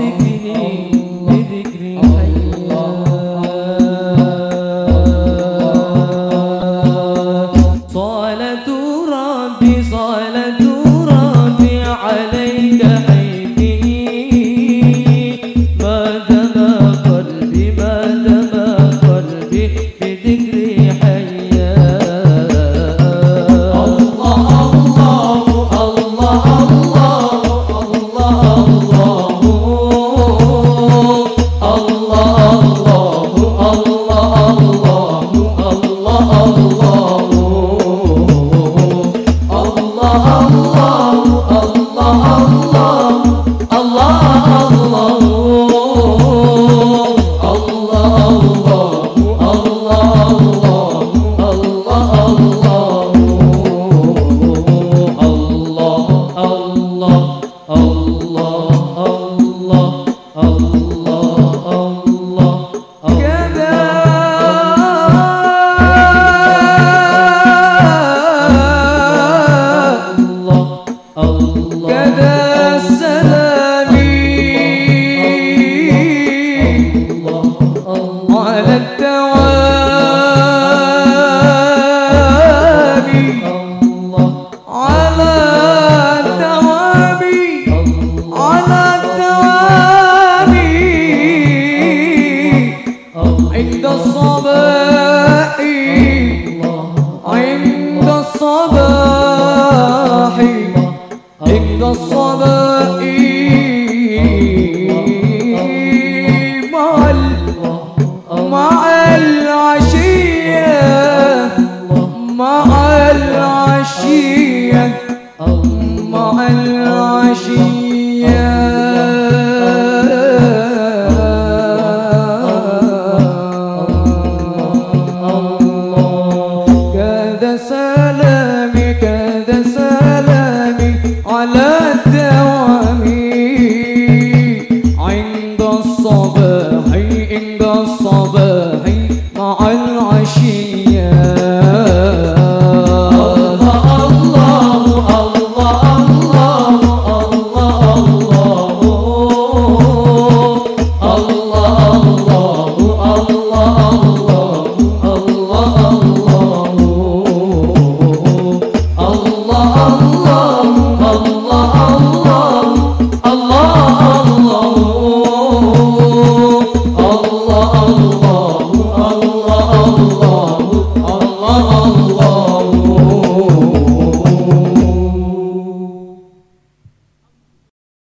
make me Allah. Allah